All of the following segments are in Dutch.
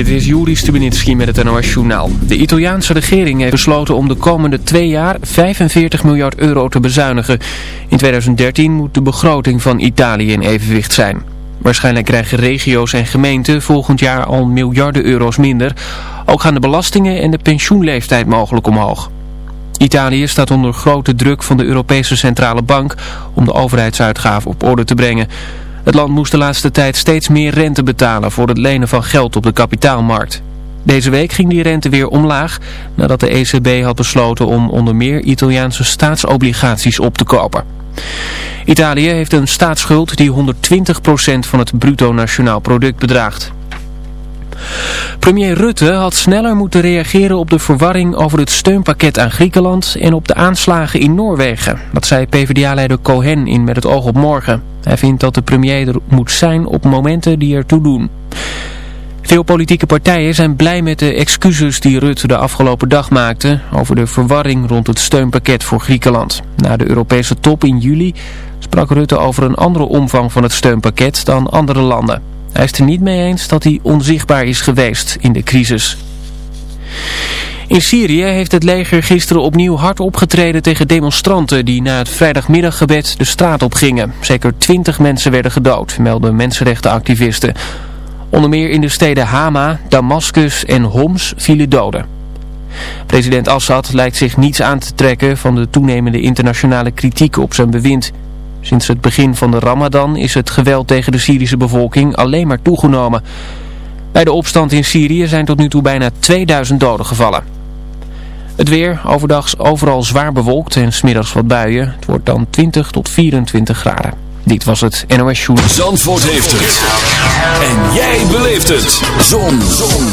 Dit is Juri Stubenitski met het NOS-journaal. De Italiaanse regering heeft besloten om de komende twee jaar 45 miljard euro te bezuinigen. In 2013 moet de begroting van Italië in evenwicht zijn. Waarschijnlijk krijgen regio's en gemeenten volgend jaar al miljarden euro's minder. Ook gaan de belastingen en de pensioenleeftijd mogelijk omhoog. Italië staat onder grote druk van de Europese Centrale Bank om de overheidsuitgaven op orde te brengen. Het land moest de laatste tijd steeds meer rente betalen voor het lenen van geld op de kapitaalmarkt. Deze week ging die rente weer omlaag nadat de ECB had besloten om onder meer Italiaanse staatsobligaties op te kopen. Italië heeft een staatsschuld die 120% van het bruto nationaal product bedraagt. Premier Rutte had sneller moeten reageren op de verwarring over het steunpakket aan Griekenland en op de aanslagen in Noorwegen. Dat zei PvdA-leider Cohen in Met het oog op morgen. Hij vindt dat de premier er moet zijn op momenten die ertoe doen. Veel politieke partijen zijn blij met de excuses die Rutte de afgelopen dag maakte over de verwarring rond het steunpakket voor Griekenland. Na de Europese top in juli sprak Rutte over een andere omvang van het steunpakket dan andere landen. Hij is er niet mee eens dat hij onzichtbaar is geweest in de crisis. In Syrië heeft het leger gisteren opnieuw hard opgetreden tegen demonstranten die na het vrijdagmiddaggebed de straat op gingen. Zeker twintig mensen werden gedood, melden mensenrechtenactivisten. Onder meer in de steden Hama, Damascus en Homs vielen doden. President Assad lijkt zich niets aan te trekken van de toenemende internationale kritiek op zijn bewind. Sinds het begin van de Ramadan is het geweld tegen de Syrische bevolking alleen maar toegenomen. Bij de opstand in Syrië zijn tot nu toe bijna 2000 doden gevallen. Het weer, overdags overal zwaar bewolkt en smiddags wat buien. Het wordt dan 20 tot 24 graden. Dit was het NOS Show. Zandvoort heeft het. En jij beleeft het. Zon. Zon.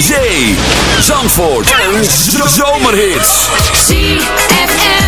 Zee. Zandvoort. Een zomerhit. ZFM.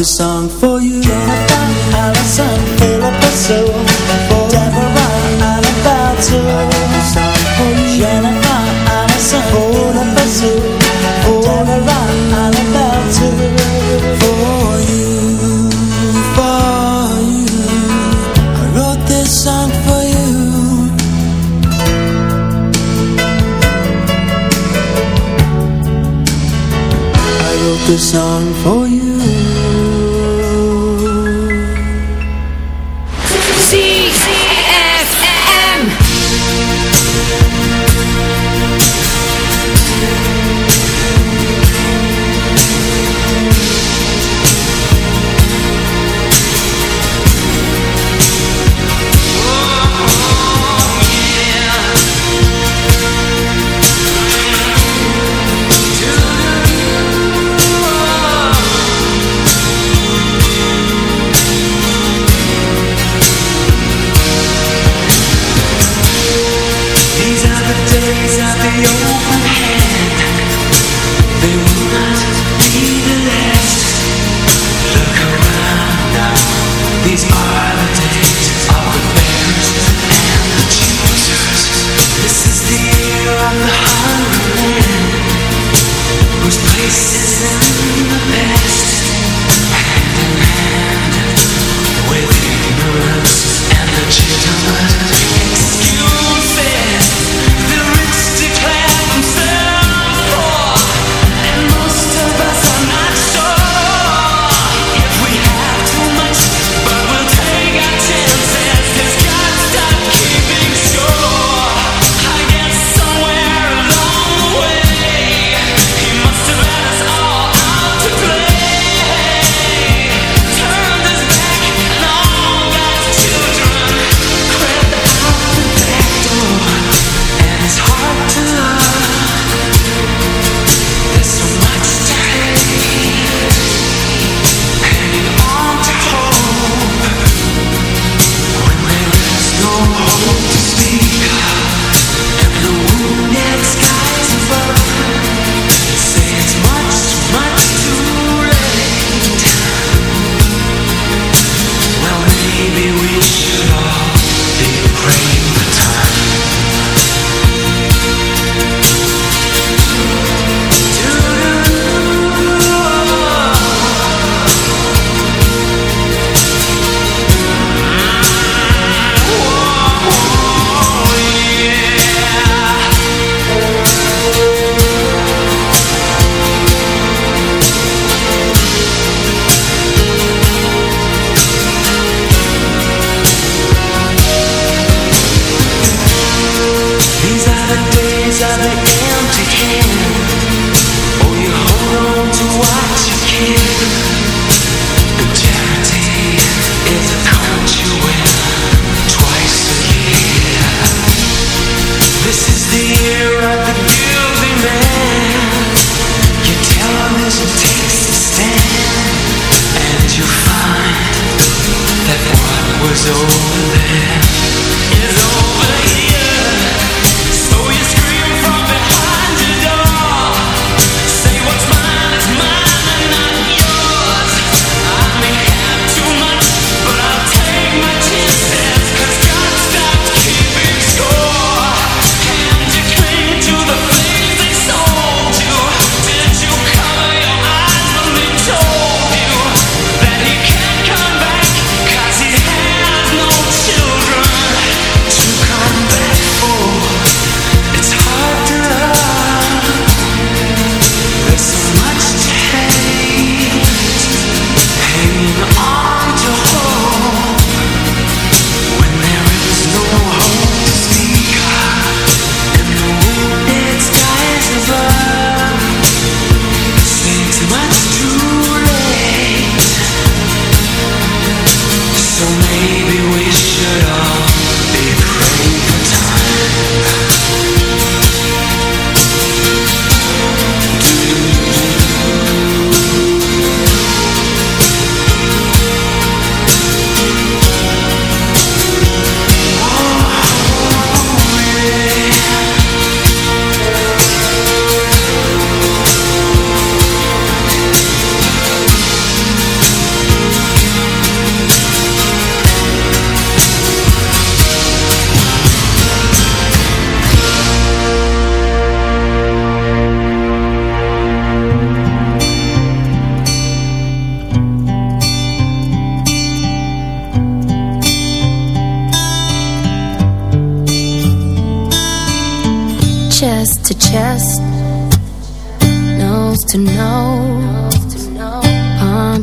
the song for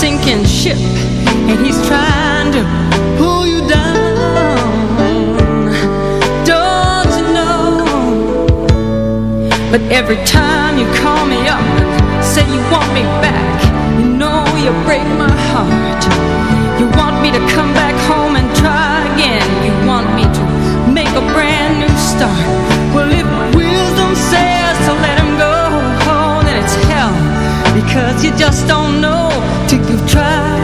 sinking ship and he's trying to pull you down. Don't you know? But every time you call me up say you want me back you know you break my heart. You want me to come back home and try again. You want me to make a brand new start. Well if wisdom says to let him go then it's hell because you just don't know